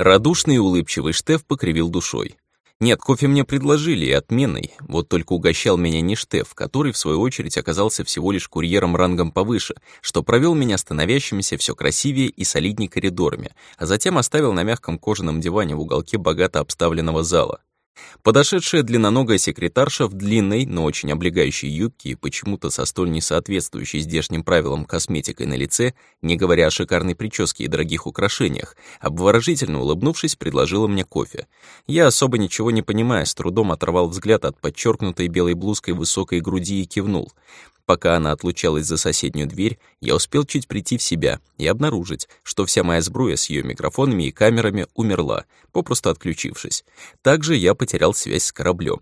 Радушный и улыбчивый Штеф покривил душой. Нет, кофе мне предложили, и отменный, вот только угощал меня не Штеф, который, в свою очередь, оказался всего лишь курьером рангом повыше, что провел меня становящимися все красивее и солидней коридорами, а затем оставил на мягком кожаном диване в уголке богато обставленного зала. Подошедшая длинноногая секретарша в длинной, но очень облегающей юбке и почему-то со столь несоответствующей здешним правилам косметикой на лице, не говоря о шикарной прическе и дорогих украшениях, обворожительно улыбнувшись, предложила мне кофе. Я, особо ничего не понимая, с трудом оторвал взгляд от подчеркнутой белой блузкой высокой груди и кивнул. Пока она отлучалась за соседнюю дверь, я успел чуть прийти в себя и обнаружить, что вся моя сбруя с ее микрофонами и камерами умерла, попросту отключившись. Также я потерял связь с кораблем.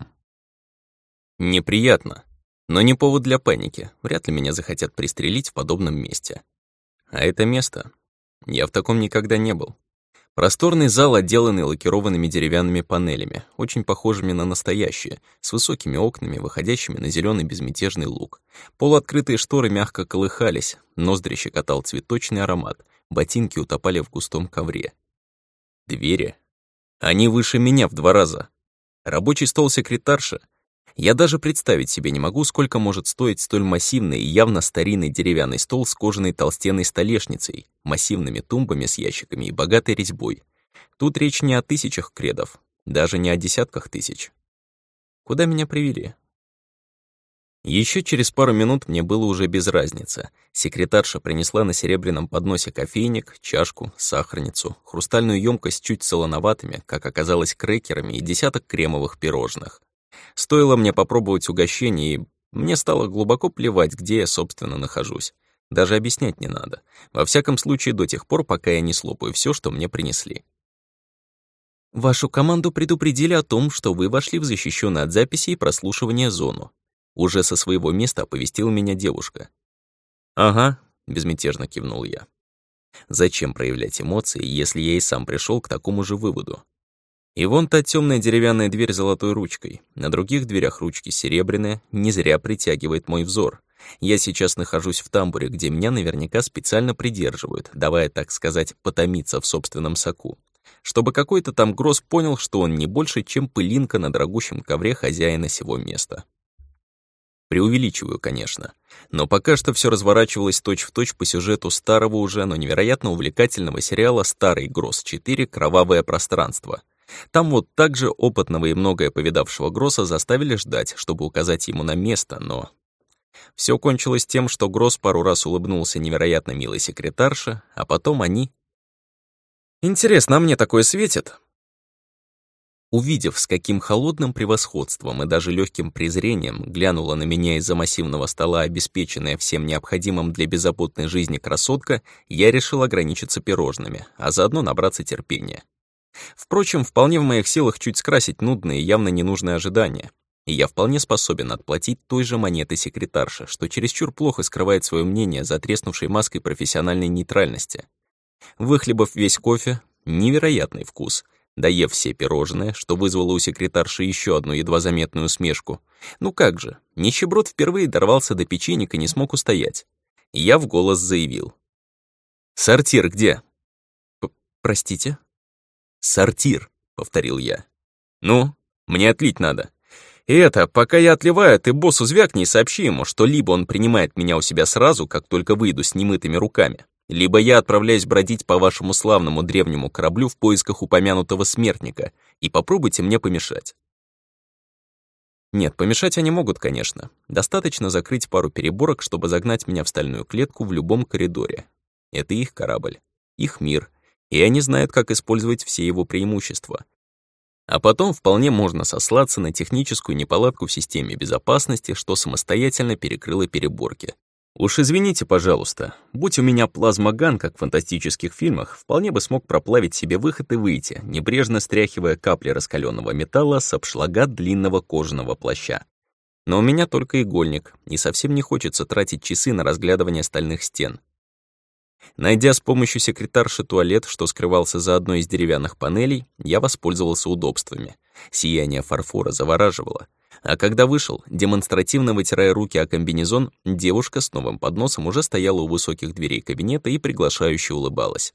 Неприятно, но не повод для паники. Вряд ли меня захотят пристрелить в подобном месте. А это место... Я в таком никогда не был. Просторный зал, отделанный лакированными деревянными панелями, очень похожими на настоящие, с высокими окнами, выходящими на зеленый безмятежный луг. Полуоткрытые шторы мягко колыхались, ноздри щекотал цветочный аромат, ботинки утопали в густом ковре. Двери. Они выше меня в два раза. Рабочий стол секретарши я даже представить себе не могу, сколько может стоить столь массивный и явно старинный деревянный стол с кожаной толстенной столешницей, массивными тумбами с ящиками и богатой резьбой. Тут речь не о тысячах кредов, даже не о десятках тысяч. Куда меня привели? Еще через пару минут мне было уже без разницы. Секретарша принесла на серебряном подносе кофейник, чашку, сахарницу, хрустальную емкость чуть солоноватыми, как оказалось, крекерами и десяток кремовых пирожных. Стоило мне попробовать угощение, и мне стало глубоко плевать, где я, собственно, нахожусь. Даже объяснять не надо. Во всяком случае, до тех пор, пока я не слопаю все, что мне принесли. Вашу команду предупредили о том, что вы вошли в защищенную от записи и прослушивания зону. Уже со своего места оповестила меня девушка. «Ага», — безмятежно кивнул я. «Зачем проявлять эмоции, если я и сам пришел к такому же выводу? И вон та темная деревянная дверь с золотой ручкой. На других дверях ручки серебряные, не зря притягивает мой взор. Я сейчас нахожусь в тамбуре, где меня наверняка специально придерживают, давая, так сказать, потомиться в собственном соку. Чтобы какой-то там гроз понял, что он не больше, чем пылинка на дорогущем ковре хозяина сего места. Преувеличиваю, конечно. Но пока что все разворачивалось точь-в-точь точь по сюжету старого уже, но невероятно увлекательного сериала «Старый Гроз 4. Кровавое пространство», там вот также опытного и многое повидавшего Гросса заставили ждать, чтобы указать ему на место, но... Все кончилось тем, что Гросс пару раз улыбнулся невероятно милой секретарше, а потом они... «Интересно, а мне такое светит?» Увидев, с каким холодным превосходством и даже легким презрением глянула на меня из-за массивного стола обеспеченная всем необходимым для беззаботной жизни красотка, я решил ограничиться пирожными, а заодно набраться терпения. Впрочем, вполне в моих силах чуть скрасить нудные, явно ненужные ожидания. И я вполне способен отплатить той же монетой секретарша, что чересчур плохо скрывает свое мнение за треснувшей маской профессиональной нейтральности. Выхлебав весь кофе, невероятный вкус, доев все пирожные, что вызвало у секретарши еще одну едва заметную усмешку. Ну как же, нищеброд впервые дорвался до печенек и не смог устоять. Я в голос заявил. «Сортир где?» «Простите?» «Сортир», — повторил я. «Ну, мне отлить надо. И это, пока я отливаю, ты боссу звякни и сообщи ему, что либо он принимает меня у себя сразу, как только выйду с немытыми руками, либо я отправляюсь бродить по вашему славному древнему кораблю в поисках упомянутого смертника, и попробуйте мне помешать». Нет, помешать они могут, конечно. Достаточно закрыть пару переборок, чтобы загнать меня в стальную клетку в любом коридоре. Это их корабль, их мир — и они знают, как использовать все его преимущества. А потом вполне можно сослаться на техническую неполадку в системе безопасности, что самостоятельно перекрыло переборки. Уж извините, пожалуйста, будь у меня плазмоган, как в фантастических фильмах, вполне бы смог проплавить себе выход и выйти, небрежно стряхивая капли раскаленного металла с обшлага длинного кожаного плаща. Но у меня только игольник, и совсем не хочется тратить часы на разглядывание стальных стен. Найдя с помощью секретарши туалет, что скрывался за одной из деревянных панелей, я воспользовался удобствами. Сияние фарфора завораживало. А когда вышел, демонстративно вытирая руки о комбинезон, девушка с новым подносом уже стояла у высоких дверей кабинета и приглашающе улыбалась.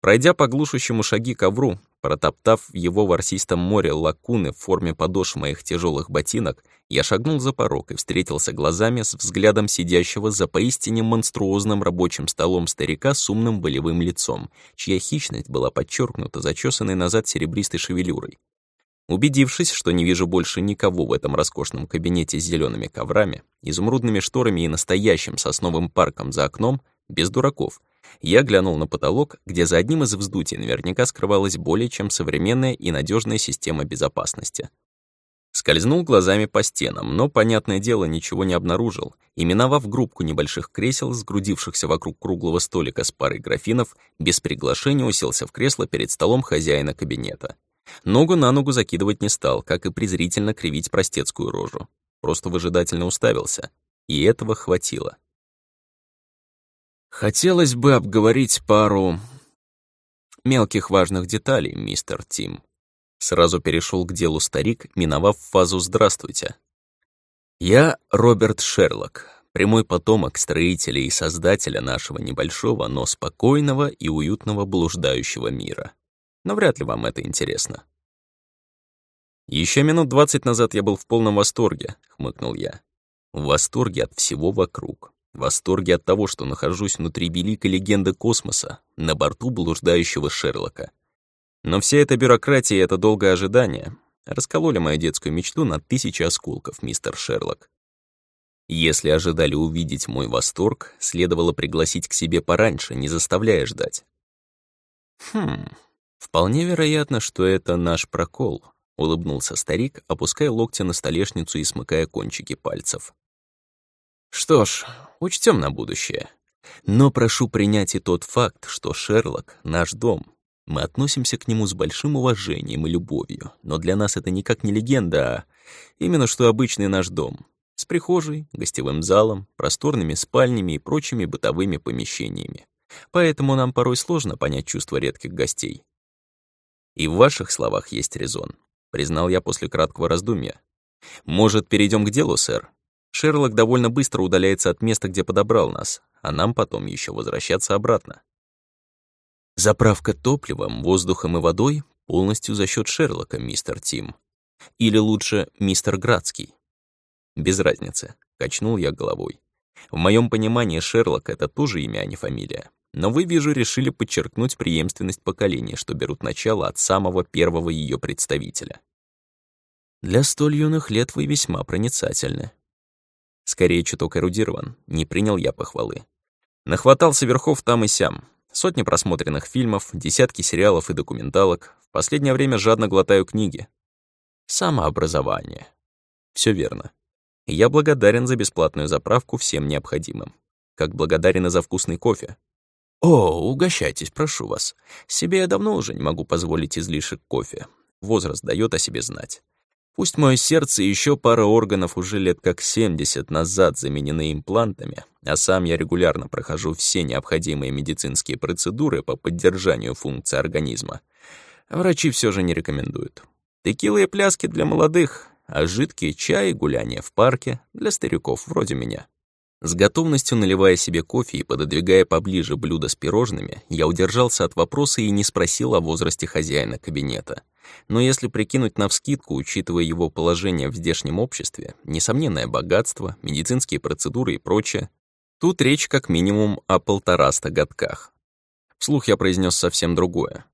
Пройдя по глушащему шаги ковру, протоптав в его ворсистом море лакуны в форме подошв моих тяжелых ботинок, я шагнул за порог и встретился глазами с взглядом сидящего за поистине монструозным рабочим столом старика с умным болевым лицом, чья хищность была подчеркнута зачесанной назад серебристой шевелюрой. Убедившись, что не вижу больше никого в этом роскошном кабинете с зелеными коврами, изумрудными шторами и настоящим сосновым парком за окном, без дураков, я глянул на потолок, где за одним из вздутий наверняка скрывалась более чем современная и надежная система безопасности. Скользнул глазами по стенам, но, понятное дело, ничего не обнаружил, и, миновав группку небольших кресел, сгрудившихся вокруг круглого столика с парой графинов, без приглашения уселся в кресло перед столом хозяина кабинета. Ногу на ногу закидывать не стал, как и презрительно кривить простецкую рожу. Просто выжидательно уставился. И этого хватило. Хотелось бы обговорить пару мелких важных деталей, мистер Тим. Сразу перешел к делу старик, миновав фазу «Здравствуйте». Я Роберт Шерлок, прямой потомок строителя и создателя нашего небольшого, но спокойного и уютного блуждающего мира. Но вряд ли вам это интересно. Еще минут двадцать назад я был в полном восторге, хмыкнул я. В восторге от всего вокруг. В восторге от того, что нахожусь внутри великой легенды космоса, на борту блуждающего Шерлока. Но вся эта бюрократия и это долгое ожидание раскололи мою детскую мечту на тысячи осколков, мистер Шерлок. Если ожидали увидеть мой восторг, следовало пригласить к себе пораньше, не заставляя ждать. Хм, вполне вероятно, что это наш прокол, улыбнулся старик, опуская локти на столешницу и смыкая кончики пальцев. Что ж, учтем на будущее. Но прошу принять и тот факт, что Шерлок — наш дом. Мы относимся к нему с большим уважением и любовью, но для нас это никак не легенда, а именно что обычный наш дом. С прихожей, гостевым залом, просторными спальнями и прочими бытовыми помещениями. Поэтому нам порой сложно понять чувства редких гостей. И в ваших словах есть резон, признал я после краткого раздумья. Может, перейдем к делу, сэр? Шерлок довольно быстро удаляется от места, где подобрал нас, а нам потом еще возвращаться обратно. Заправка топливом, воздухом и водой полностью за счет Шерлока, мистер Тим. Или лучше, мистер Градский. Без разницы, качнул я головой. В моем понимании Шерлок — это тоже имя, а не фамилия. Но вы, вижу, решили подчеркнуть преемственность поколений, что берут начало от самого первого ее представителя. Для столь юных лет вы весьма проницательны. Скорее, чуток эрудирован. Не принял я похвалы. Нахватался верхов там и сям. Сотни просмотренных фильмов, десятки сериалов и документалок. В последнее время жадно глотаю книги. Самообразование. Все верно. Я благодарен за бесплатную заправку всем необходимым. Как благодарен и за вкусный кофе. О, угощайтесь, прошу вас. Себе я давно уже не могу позволить излишек кофе. Возраст дает о себе знать. Пусть мое сердце и еще пара органов уже лет как 70 назад заменены имплантами, а сам я регулярно прохожу все необходимые медицинские процедуры по поддержанию функции организма, врачи все же не рекомендуют. Текилы и пляски для молодых, а жидкие чай и гуляния в парке для стариков вроде меня. С готовностью наливая себе кофе и пододвигая поближе блюдо с пирожными, я удержался от вопроса и не спросил о возрасте хозяина кабинета. Но если прикинуть навскидку, учитывая его положение в здешнем обществе, несомненное богатство, медицинские процедуры и прочее, тут речь как минимум о полтораста годках. Вслух я произнес совсем другое.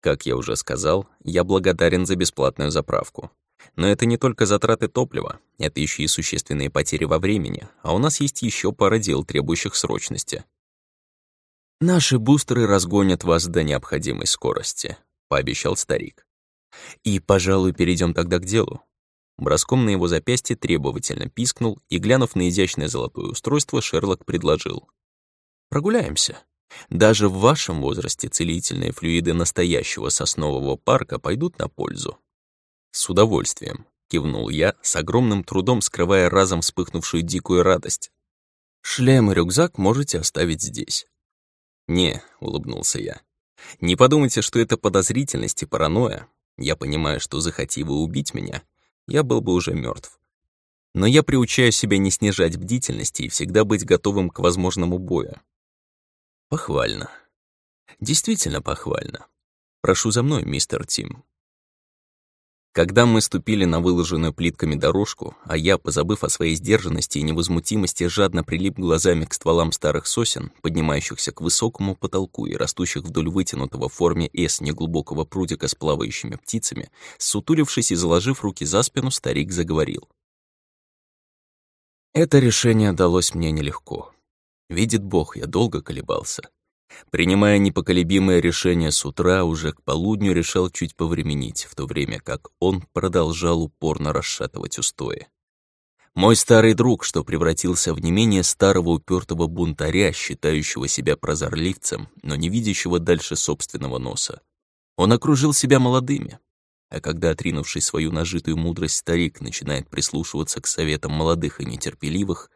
Как я уже сказал, я благодарен за бесплатную заправку. Но это не только затраты топлива, это еще и существенные потери во времени, а у нас есть еще пара дел, требующих срочности. «Наши бустеры разгонят вас до необходимой скорости», — пообещал старик. «И, пожалуй, перейдем тогда к делу». Броском на его запястье требовательно пискнул и, глянув на изящное золотое устройство, Шерлок предложил. «Прогуляемся. Даже в вашем возрасте целительные флюиды настоящего соснового парка пойдут на пользу». «С удовольствием», — кивнул я, с огромным трудом скрывая разом вспыхнувшую дикую радость. «Шлем и рюкзак можете оставить здесь. «Не», — улыбнулся я. «Не подумайте, что это подозрительность и паранойя. Я понимаю, что захоти вы убить меня, я был бы уже мертв. Но я приучаю себя не снижать бдительности и всегда быть готовым к возможному бою. Похвально. Действительно похвально. Прошу за мной, мистер Тим. Когда мы ступили на выложенную плитками дорожку, а я, позабыв о своей сдержанности и невозмутимости, жадно прилип глазами к стволам старых сосен, поднимающихся к высокому потолку и растущих вдоль вытянутого в форме «С» неглубокого прудика с плавающими птицами, сутулившись и заложив руки за спину, старик заговорил. Это решение далось мне нелегко. Видит Бог, я долго колебался. Принимая непоколебимое решение с утра, уже к полудню решал чуть повременить, в то время как он продолжал упорно расшатывать устои. Мой старый друг, что превратился в не менее старого упертого бунтаря, считающего себя прозорливцем, но не видящего дальше собственного носа. Он окружил себя молодыми. А когда, отринувший свою нажитую мудрость, старик начинает прислушиваться к советам молодых и нетерпеливых,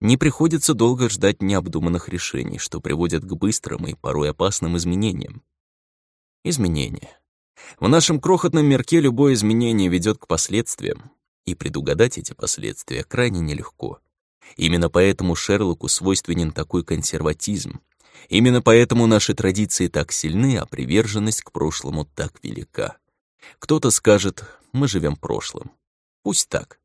не приходится долго ждать необдуманных решений, что приводят к быстрым и порой опасным изменениям. Изменения. В нашем крохотном мирке любое изменение ведет к последствиям, и предугадать эти последствия крайне нелегко. Именно поэтому Шерлоку свойственен такой консерватизм. Именно поэтому наши традиции так сильны, а приверженность к прошлому так велика. Кто-то скажет, мы живем прошлым. Пусть так.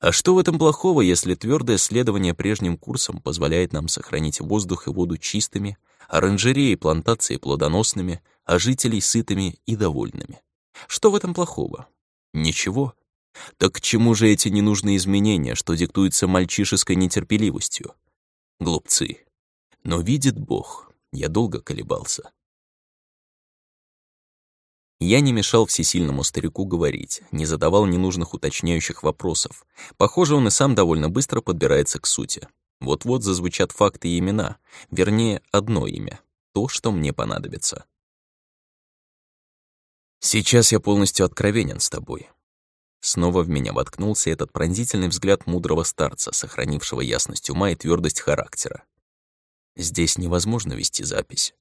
А что в этом плохого, если твердое следование прежним курсам позволяет нам сохранить воздух и воду чистыми, оранжереи и плантации плодоносными, а жителей сытыми и довольными? Что в этом плохого? Ничего. Так к чему же эти ненужные изменения, что диктуются мальчишеской нетерпеливостью? Глупцы. Но видит Бог, я долго колебался. Я не мешал всесильному старику говорить, не задавал ненужных уточняющих вопросов. Похоже, он и сам довольно быстро подбирается к сути. Вот-вот зазвучат факты и имена, вернее, одно имя, то, что мне понадобится. «Сейчас я полностью откровенен с тобой». Снова в меня воткнулся этот пронзительный взгляд мудрого старца, сохранившего ясность ума и твердость характера. Здесь невозможно вести запись.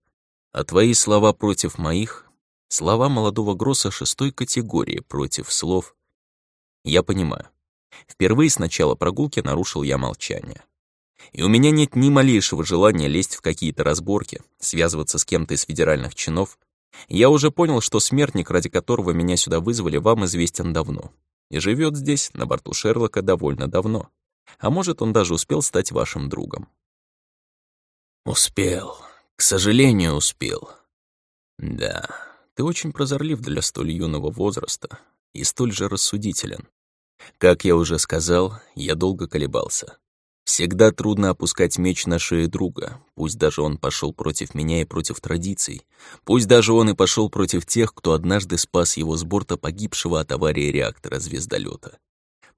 А твои слова против моих Слова молодого Гросса шестой категории против слов «Я понимаю». Впервые с начала прогулки нарушил я молчание. И у меня нет ни малейшего желания лезть в какие-то разборки, связываться с кем-то из федеральных чинов. Я уже понял, что смертник, ради которого меня сюда вызвали, вам известен давно. И живет здесь, на борту Шерлока, довольно давно. А может, он даже успел стать вашим другом. Успел. К сожалению, успел. Да. Ты очень прозорлив для столь юного возраста и столь же рассудителен. Как я уже сказал, я долго колебался. Всегда трудно опускать меч на шею друга, пусть даже он пошел против меня и против традиций, пусть даже он и пошел против тех, кто однажды спас его с борта погибшего от аварии реактора звездолета.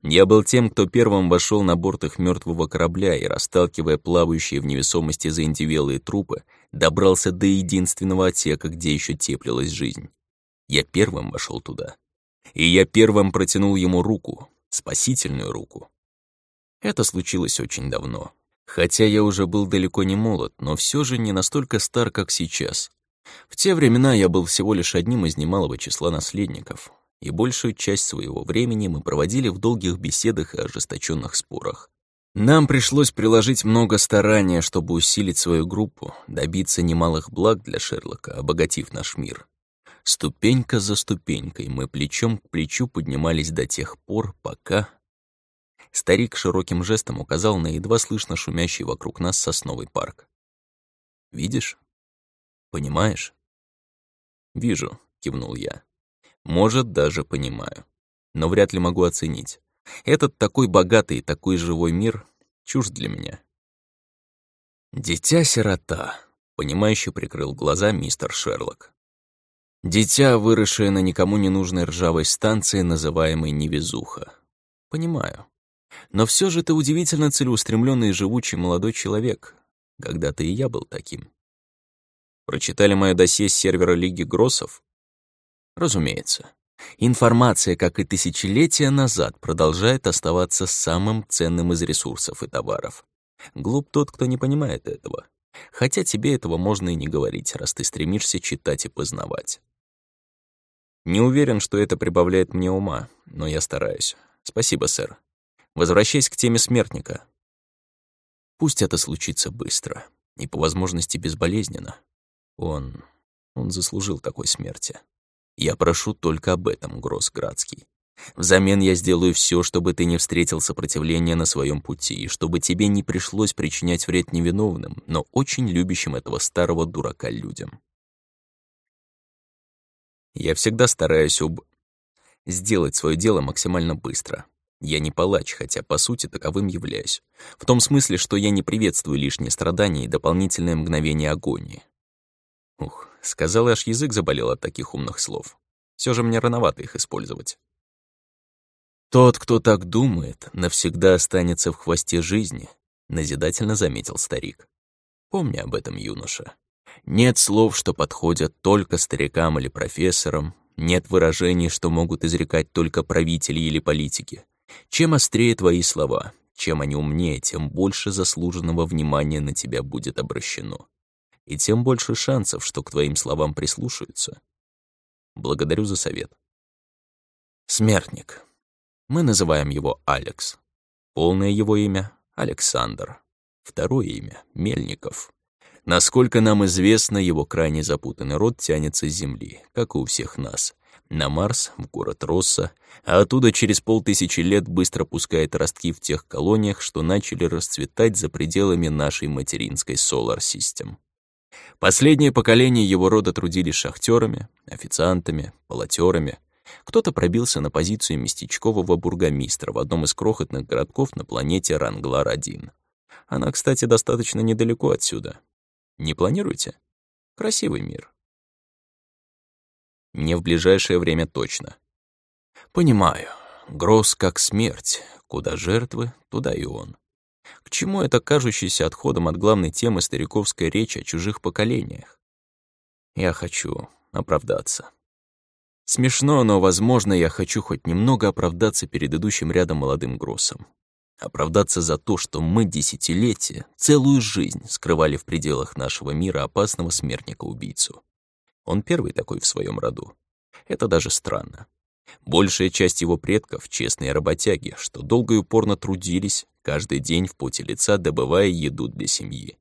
Я был тем, кто первым вошел на борт их мертвого корабля и, расталкивая плавающие в невесомости заиндивелые трупы, добрался до единственного отсека, где еще теплилась жизнь. Я первым вошел туда. И я первым протянул ему руку, спасительную руку. Это случилось очень давно. Хотя я уже был далеко не молод, но все же не настолько стар, как сейчас. В те времена я был всего лишь одним из немалого числа наследников, и большую часть своего времени мы проводили в долгих беседах и ожесточенных спорах. Нам пришлось приложить много старания, чтобы усилить свою группу, добиться немалых благ для Шерлока, обогатив наш мир. Ступенька за ступенькой мы плечом к плечу поднимались до тех пор, пока... Старик широким жестом указал на едва слышно шумящий вокруг нас сосновый парк. «Видишь? Понимаешь?» «Вижу», — кивнул я. Может, даже понимаю. Но вряд ли могу оценить. Этот такой богатый такой живой мир чужд для меня. «Дитя-сирота», — понимающе прикрыл глаза мистер Шерлок. «Дитя, выросшее на никому не нужной ржавой станции, называемой Невезуха. Понимаю. Но все же ты удивительно целеустремленный и живучий молодой человек. Когда-то и я был таким. Прочитали мое досье с сервера Лиги Гроссов? Разумеется. Информация, как и тысячелетия назад, продолжает оставаться самым ценным из ресурсов и товаров. Глуп тот, кто не понимает этого. Хотя тебе этого можно и не говорить, раз ты стремишься читать и познавать. Не уверен, что это прибавляет мне ума, но я стараюсь. Спасибо, сэр. Возвращаясь к теме смертника. Пусть это случится быстро и по возможности безболезненно. Он... он заслужил такой смерти. Я прошу только об этом, Гроссградский. Взамен я сделаю все, чтобы ты не встретил сопротивления на своем пути, и чтобы тебе не пришлось причинять вред невиновным, но очень любящим этого старого дурака людям. Я всегда стараюсь об... сделать свое дело максимально быстро. Я не палач, хотя по сути таковым являюсь. В том смысле, что я не приветствую лишние страдания и дополнительное мгновение агонии. Ух, сказал, аж язык заболел от таких умных слов. Все же мне рановато их использовать. «Тот, кто так думает, навсегда останется в хвосте жизни», — назидательно заметил старик. «Помни об этом, юноша. Нет слов, что подходят только старикам или профессорам, нет выражений, что могут изрекать только правители или политики. Чем острее твои слова, чем они умнее, тем больше заслуженного внимания на тебя будет обращено. И тем больше шансов, что к твоим словам прислушаются. Благодарю за совет. Смертник. Мы называем его Алекс. Полное его имя — Александр. Второе имя — Мельников. Насколько нам известно, его крайне запутанный род тянется с Земли, как и у всех нас. На Марс, в город Росса, а оттуда через полтысячи лет быстро пускает ростки в тех колониях, что начали расцветать за пределами нашей материнской Solar System. Последнее поколение его рода трудились шахтерами, официантами, полотерами, кто-то пробился на позицию местечкового бургомистра в одном из крохотных городков на планете Ранглар-1. Она, кстати, достаточно недалеко отсюда. Не планируете? Красивый мир. Не в ближайшее время точно. Понимаю. Гроз как смерть. Куда жертвы, туда и он. К чему это кажущееся отходом от главной темы стариковской речи о чужих поколениях? Я хочу оправдаться. Смешно, но, возможно, я хочу хоть немного оправдаться перед идущим рядом молодым Гроссом. Оправдаться за то, что мы десятилетия, целую жизнь скрывали в пределах нашего мира опасного смертника-убийцу. Он первый такой в своем роду. Это даже странно. Большая часть его предков — честные работяги, что долго и упорно трудились, каждый день в поте лица добывая еду для семьи.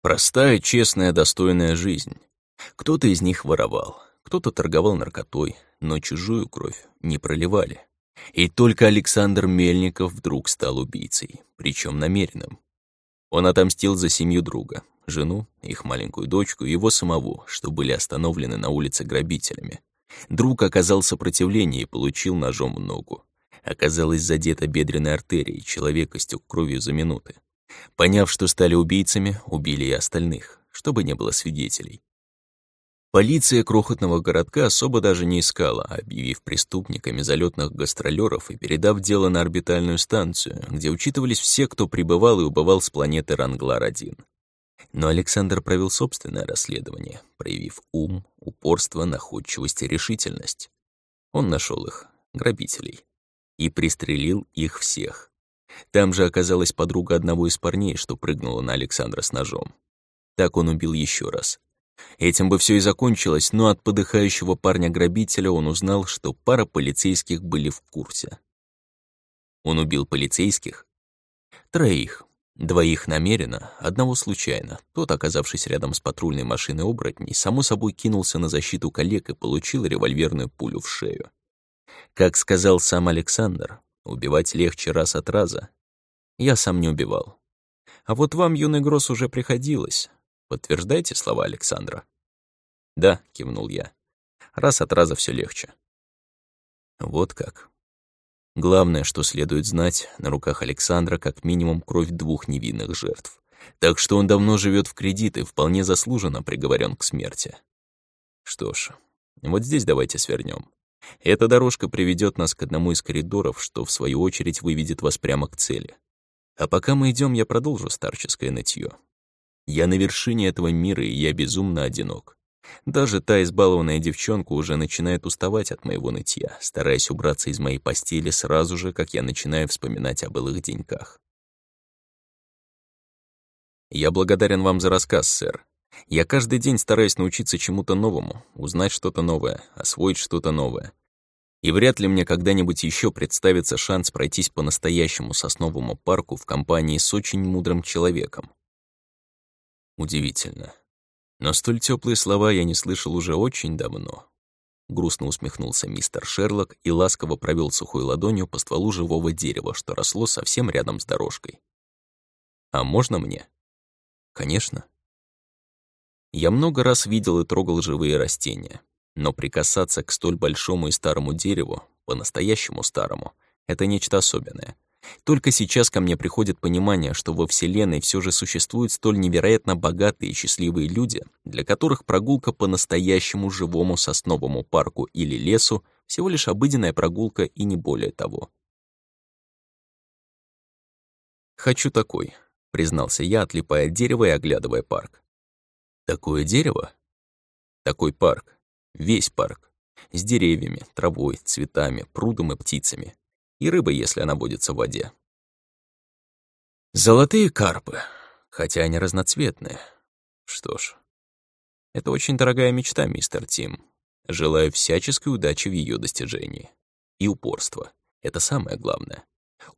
Простая, честная, достойная жизнь. Кто-то из них воровал, кто-то торговал наркотой, но чужую кровь не проливали. И только Александр Мельников вдруг стал убийцей, причем намеренным. Он отомстил за семью друга, жену, их маленькую дочку и его самого, что были остановлены на улице грабителями. Друг оказал сопротивление и получил ножом в ногу. Оказалось задета бедренной артерией, человек истек кровью за минуты. Поняв, что стали убийцами, убили и остальных, чтобы не было свидетелей. Полиция крохотного городка особо даже не искала, объявив преступниками залетных гастролеров и передав дело на орбитальную станцию, где учитывались все, кто прибывал и убывал с планеты Ранглар-1. Но Александр провел собственное расследование, проявив ум, упорство, находчивость и решительность. Он нашел их, грабителей, и пристрелил их всех. Там же оказалась подруга одного из парней, что прыгнула на Александра с ножом. Так он убил еще раз, Этим бы все и закончилось, но от подыхающего парня-грабителя он узнал, что пара полицейских были в курсе. Он убил полицейских? Троих. Двоих намеренно, одного случайно. Тот, оказавшись рядом с патрульной машиной оборотней, само собой кинулся на защиту коллег и получил револьверную пулю в шею. Как сказал сам Александр, убивать легче раз от раза. Я сам не убивал. А вот вам, юный Гросс, уже приходилось. Подтверждайте слова Александра?» «Да», — кивнул я. «Раз от раза все легче». Вот как. Главное, что следует знать, на руках Александра как минимум кровь двух невинных жертв. Так что он давно живет в кредит и вполне заслуженно приговорен к смерти. Что ж, вот здесь давайте свернем. Эта дорожка приведет нас к одному из коридоров, что в свою очередь выведет вас прямо к цели. А пока мы идем, я продолжу старческое нытье. Я на вершине этого мира, и я безумно одинок. Даже та избалованная девчонка уже начинает уставать от моего нытья, стараясь убраться из моей постели сразу же, как я начинаю вспоминать о былых деньках. Я благодарен вам за рассказ, сэр. Я каждый день стараюсь научиться чему-то новому, узнать что-то новое, освоить что-то новое. И вряд ли мне когда-нибудь еще представится шанс пройтись по настоящему сосновому парку в компании с очень мудрым человеком. Удивительно. Но столь теплые слова я не слышал уже очень давно. Грустно усмехнулся мистер Шерлок и ласково провел сухой ладонью по стволу живого дерева, что росло совсем рядом с дорожкой. «А можно мне?» «Конечно». Я много раз видел и трогал живые растения, но прикасаться к столь большому и старому дереву, по-настоящему старому, это нечто особенное. Только сейчас ко мне приходит понимание, что во Вселенной все же существуют столь невероятно богатые и счастливые люди, для которых прогулка по настоящему живому сосновому парку или лесу всего лишь обыденная прогулка и не более того. «Хочу такой», — признался я, отлипая от дерева и оглядывая парк. «Такое дерево?» «Такой парк. Весь парк. С деревьями, травой, цветами, прудом и птицами. И рыбой, если она водится в воде. Золотые карпы, хотя они разноцветные. Что ж, это очень дорогая мечта, мистер Тим. Желаю всяческой удачи в ее достижении. И упорства. Это самое главное.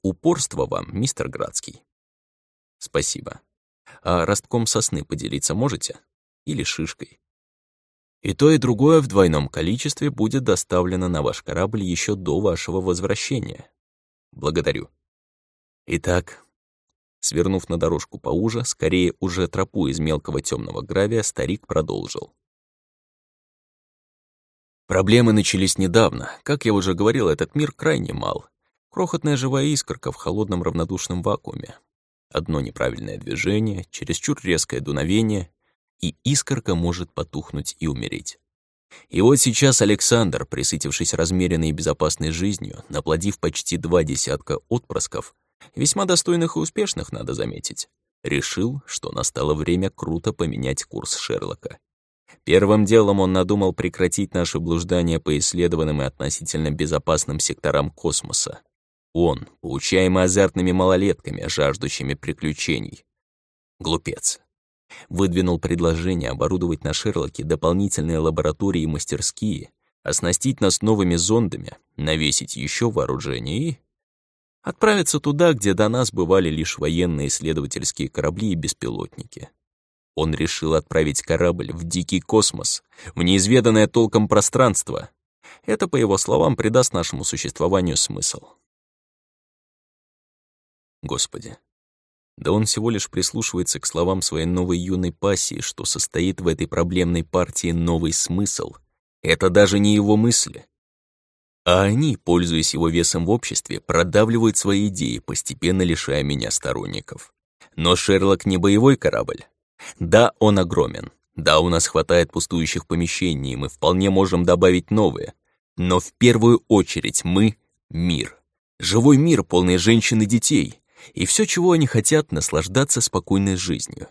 Упорство вам, мистер Градский. Спасибо. А ростком сосны поделиться можете? Или шишкой? И то, и другое в двойном количестве будет доставлено на ваш корабль еще до вашего возвращения. Благодарю. Итак, свернув на дорожку поуже, скорее уже тропу из мелкого темного гравия, старик продолжил. Проблемы начались недавно. Как я уже говорил, этот мир крайне мал. Крохотная живая искорка в холодном равнодушном вакууме. Одно неправильное движение, чересчур резкое дуновение, и искорка может потухнуть и умереть. И вот сейчас Александр, присытившись размеренной и безопасной жизнью, наплодив почти два десятка отпрысков, весьма достойных и успешных, надо заметить, решил, что настало время круто поменять курс Шерлока. Первым делом он надумал прекратить наше блуждание по исследованным и относительно безопасным секторам космоса. Он, поучаемый азартными малолетками, жаждущими приключений. Глупец выдвинул предложение оборудовать на Шерлоке дополнительные лаборатории и мастерские, оснастить нас новыми зондами, навесить еще вооружение и... отправиться туда, где до нас бывали лишь военные исследовательские корабли и беспилотники. Он решил отправить корабль в дикий космос, в неизведанное толком пространство. Это, по его словам, придаст нашему существованию смысл. Господи, да он всего лишь прислушивается к словам своей новой юной пассии, что состоит в этой проблемной партии новый смысл. Это даже не его мысли. А они, пользуясь его весом в обществе, продавливают свои идеи, постепенно лишая меня сторонников. Но Шерлок не боевой корабль. Да, он огромен. Да, у нас хватает пустующих помещений, и мы вполне можем добавить новые. Но в первую очередь мы — мир. Живой мир, полный женщин и детей и все, чего они хотят, наслаждаться спокойной жизнью.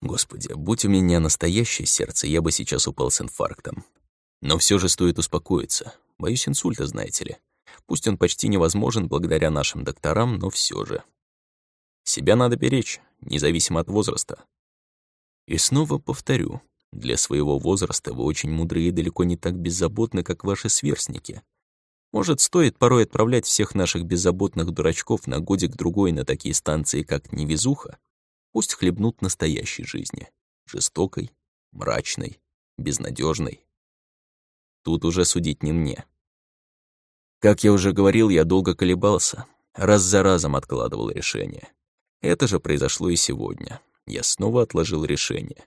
Господи, будь у меня настоящее сердце, я бы сейчас упал с инфарктом. Но все же стоит успокоиться. Боюсь инсульта, знаете ли. Пусть он почти невозможен благодаря нашим докторам, но все же. Себя надо беречь, независимо от возраста. И снова повторю, для своего возраста вы очень мудрые и далеко не так беззаботны, как ваши сверстники — может, стоит порой отправлять всех наших беззаботных дурачков на годик-другой на такие станции, как Невезуха? Пусть хлебнут настоящей жизни. Жестокой, мрачной, безнадежной. Тут уже судить не мне. Как я уже говорил, я долго колебался, раз за разом откладывал решение. Это же произошло и сегодня. Я снова отложил решение.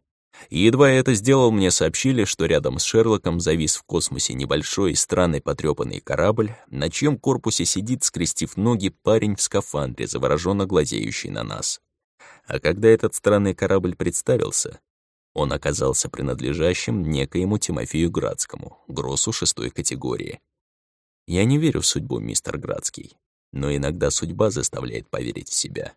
И едва я это сделал, мне сообщили, что рядом с Шерлоком завис в космосе небольшой и странный потрёпанный корабль, на чьем корпусе сидит, скрестив ноги, парень в скафандре, завороженно глазеющий на нас. А когда этот странный корабль представился, он оказался принадлежащим некоему Тимофею Градскому, Гроссу шестой категории. Я не верю в судьбу, мистер Градский, но иногда судьба заставляет поверить в себя.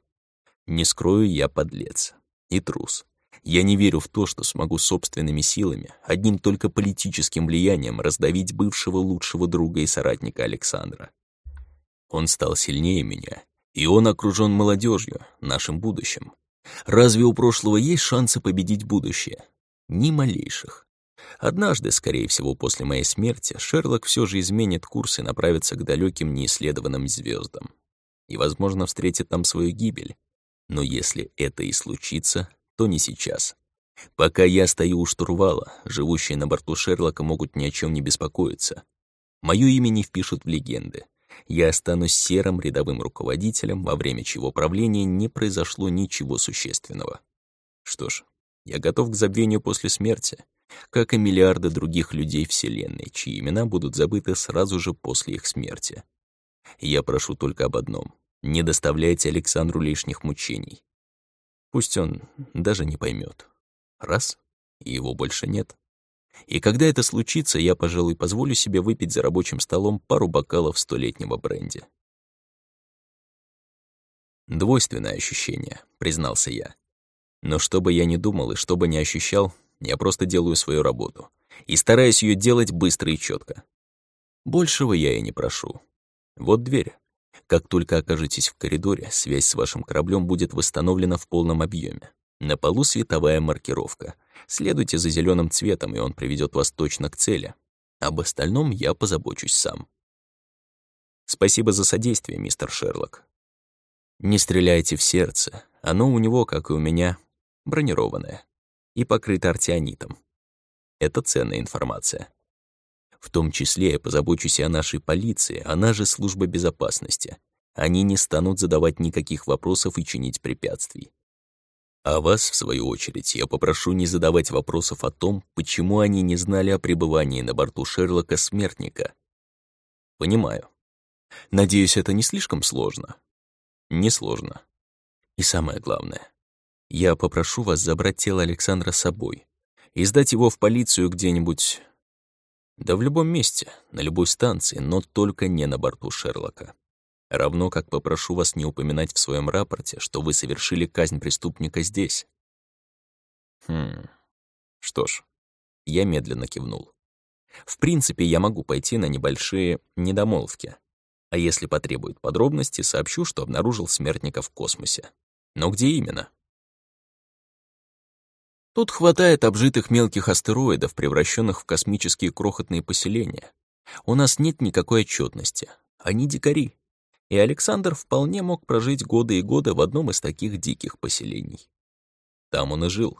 Не скрою, я подлец и трус. Я не верю в то, что смогу собственными силами, одним только политическим влиянием раздавить бывшего лучшего друга и соратника Александра. Он стал сильнее меня, и он окружен молодежью, нашим будущим. Разве у прошлого есть шансы победить будущее? Ни малейших. Однажды, скорее всего, после моей смерти, Шерлок все же изменит курс и направится к далеким неисследованным звездам. И, возможно, встретит там свою гибель. Но если это и случится, то не сейчас. Пока я стою у штурвала, живущие на борту Шерлока могут ни о чем не беспокоиться. Моё имя не впишут в легенды. Я останусь серым рядовым руководителем, во время чьего правления не произошло ничего существенного. Что ж, я готов к забвению после смерти, как и миллиарды других людей Вселенной, чьи имена будут забыты сразу же после их смерти. Я прошу только об одном — не доставляйте Александру лишних мучений. Пусть он даже не поймет. Раз — и его больше нет. И когда это случится, я, пожалуй, позволю себе выпить за рабочим столом пару бокалов столетнего бренди. Двойственное ощущение, признался я. Но что бы я ни думал и что бы ни ощущал, я просто делаю свою работу. И стараюсь ее делать быстро и четко. Большего я и не прошу. Вот дверь. Как только окажетесь в коридоре, связь с вашим кораблем будет восстановлена в полном объеме. На полу световая маркировка. Следуйте за зеленым цветом, и он приведет вас точно к цели. Об остальном я позабочусь сам. Спасибо за содействие, мистер Шерлок. Не стреляйте в сердце. Оно у него, как и у меня, бронированное и покрыто артионитом. Это ценная информация. В том числе я позабочусь о нашей полиции, она же служба безопасности. Они не станут задавать никаких вопросов и чинить препятствий. А вас, в свою очередь, я попрошу не задавать вопросов о том, почему они не знали о пребывании на борту Шерлока Смертника. Понимаю. Надеюсь, это не слишком сложно? Не сложно. И самое главное, я попрошу вас забрать тело Александра с собой и сдать его в полицию где-нибудь... Да в любом месте, на любой станции, но только не на борту Шерлока. Равно как попрошу вас не упоминать в своем рапорте, что вы совершили казнь преступника здесь. Хм. Что ж, я медленно кивнул. В принципе, я могу пойти на небольшие недомолвки. А если потребуют подробности, сообщу, что обнаружил смертника в космосе. Но где именно? Тут хватает обжитых мелких астероидов, превращенных в космические крохотные поселения. У нас нет никакой отчетности. Они дикари и Александр вполне мог прожить годы и годы в одном из таких диких поселений. Там он и жил.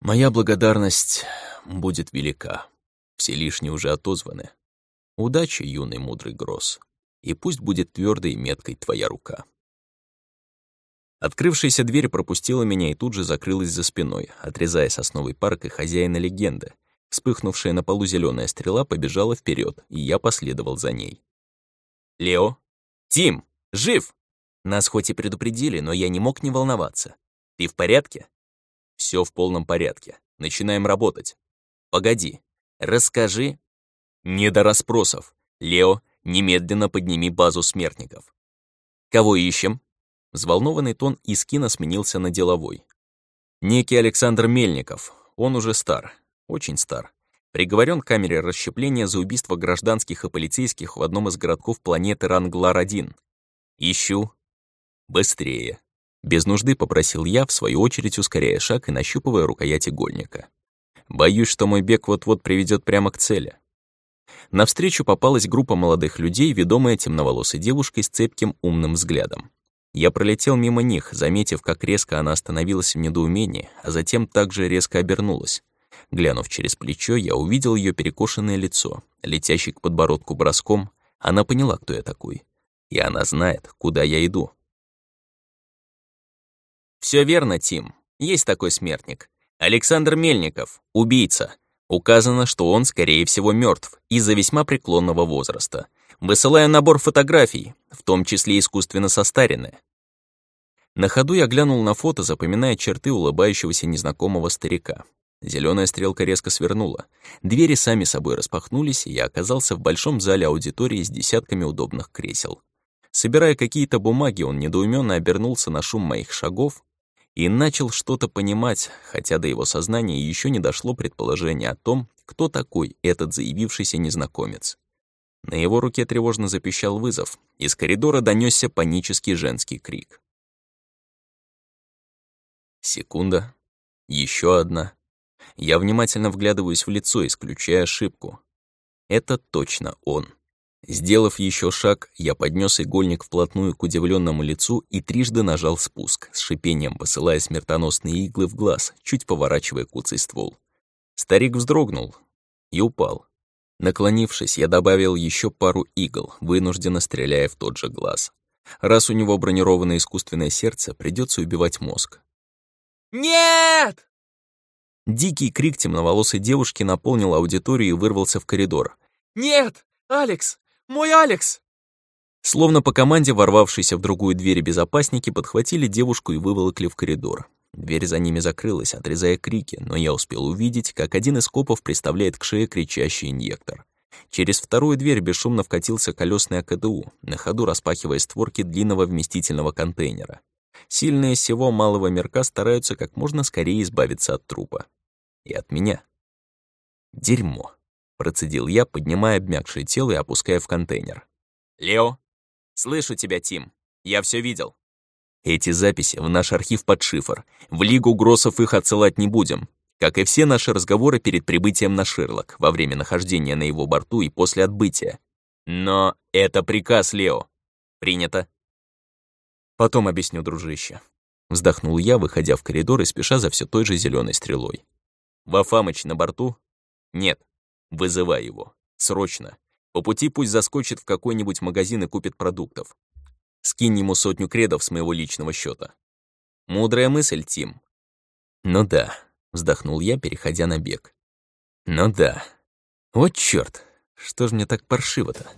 Моя благодарность будет велика. Все лишние уже отозваны. Удачи, юный мудрый Гросс, и пусть будет твердой меткой твоя рука. Открывшаяся дверь пропустила меня и тут же закрылась за спиной, отрезая сосновый парк и хозяина легенды. Вспыхнувшая на полу зеленая стрела побежала вперед, и я последовал за ней. «Лео, «Тим, жив!» Нас хоть и предупредили, но я не мог не волноваться. «Ты в порядке?» Все в полном порядке. Начинаем работать. Погоди. Расскажи. Не до расспросов. Лео, немедленно подними базу смертников. Кого ищем? Взволнованный тон Искина сменился на деловой. Некий Александр Мельников. Он уже стар. Очень стар. Приговорен к камере расщепления за убийство гражданских и полицейских в одном из городков планеты Ранглар-1. Ищу. Быстрее. Без нужды попросил я, в свою очередь ускоряя шаг и нащупывая рукоять игольника. Боюсь, что мой бег вот-вот приведет прямо к цели. Навстречу попалась группа молодых людей, ведомая темноволосой девушкой с цепким умным взглядом. Я пролетел мимо них, заметив, как резко она остановилась в недоумении, а затем также резко обернулась. Глянув через плечо, я увидел ее перекошенное лицо, летящий к подбородку броском. Она поняла, кто я такой. И она знает, куда я иду. Все верно, Тим. Есть такой смертник. Александр Мельников, убийца. Указано, что он, скорее всего, мертв из-за весьма преклонного возраста. Высылаю набор фотографий, в том числе искусственно состаренные. На ходу я глянул на фото, запоминая черты улыбающегося незнакомого старика. Зеленая стрелка резко свернула. Двери сами собой распахнулись, и я оказался в большом зале аудитории с десятками удобных кресел. Собирая какие-то бумаги, он недоуменно обернулся на шум моих шагов и начал что-то понимать, хотя до его сознания еще не дошло предположение о том, кто такой этот заявившийся незнакомец. На его руке тревожно запищал вызов. Из коридора донесся панический женский крик. Секунда. Еще одна. Я внимательно вглядываюсь в лицо, исключая ошибку. Это точно он. Сделав еще шаг, я поднес игольник вплотную к удивленному лицу и трижды нажал спуск, с шипением посылая смертоносные иглы в глаз, чуть поворачивая куцый ствол. Старик вздрогнул и упал. Наклонившись, я добавил еще пару игл, вынужденно стреляя в тот же глаз. Раз у него бронированное искусственное сердце, придется убивать мозг. «Нет!» Дикий крик темноволосой девушки наполнил аудиторию и вырвался в коридор. «Нет! Алекс! Мой Алекс!» Словно по команде, ворвавшиеся в другую дверь безопасники подхватили девушку и выволокли в коридор. Дверь за ними закрылась, отрезая крики, но я успел увидеть, как один из копов приставляет к шее кричащий инъектор. Через вторую дверь бесшумно вкатился колесный АКДУ, на ходу распахивая створки длинного вместительного контейнера. Сильные всего малого мирка стараются как можно скорее избавиться от трупа. И от меня. Дерьмо. Процедил я, поднимая обмякшее тело и опуская в контейнер. «Лео?» «Слышу тебя, Тим. Я все видел». «Эти записи в наш архив под шифр. В Лигу Гроссов их отсылать не будем. Как и все наши разговоры перед прибытием на Шерлок, во время нахождения на его борту и после отбытия. Но это приказ, Лео. Принято. Потом объясню, дружище. Вздохнул я, выходя в коридор и спеша за все той же зеленой стрелой. Вафамыч на борту? Нет. Вызывай его. Срочно. По пути пусть заскочит в какой-нибудь магазин и купит продуктов. Скинь ему сотню кредов с моего личного счета. Мудрая мысль, Тим. Ну да, вздохнул я, переходя на бег. Ну да. Вот чёрт, что ж мне так паршиво-то?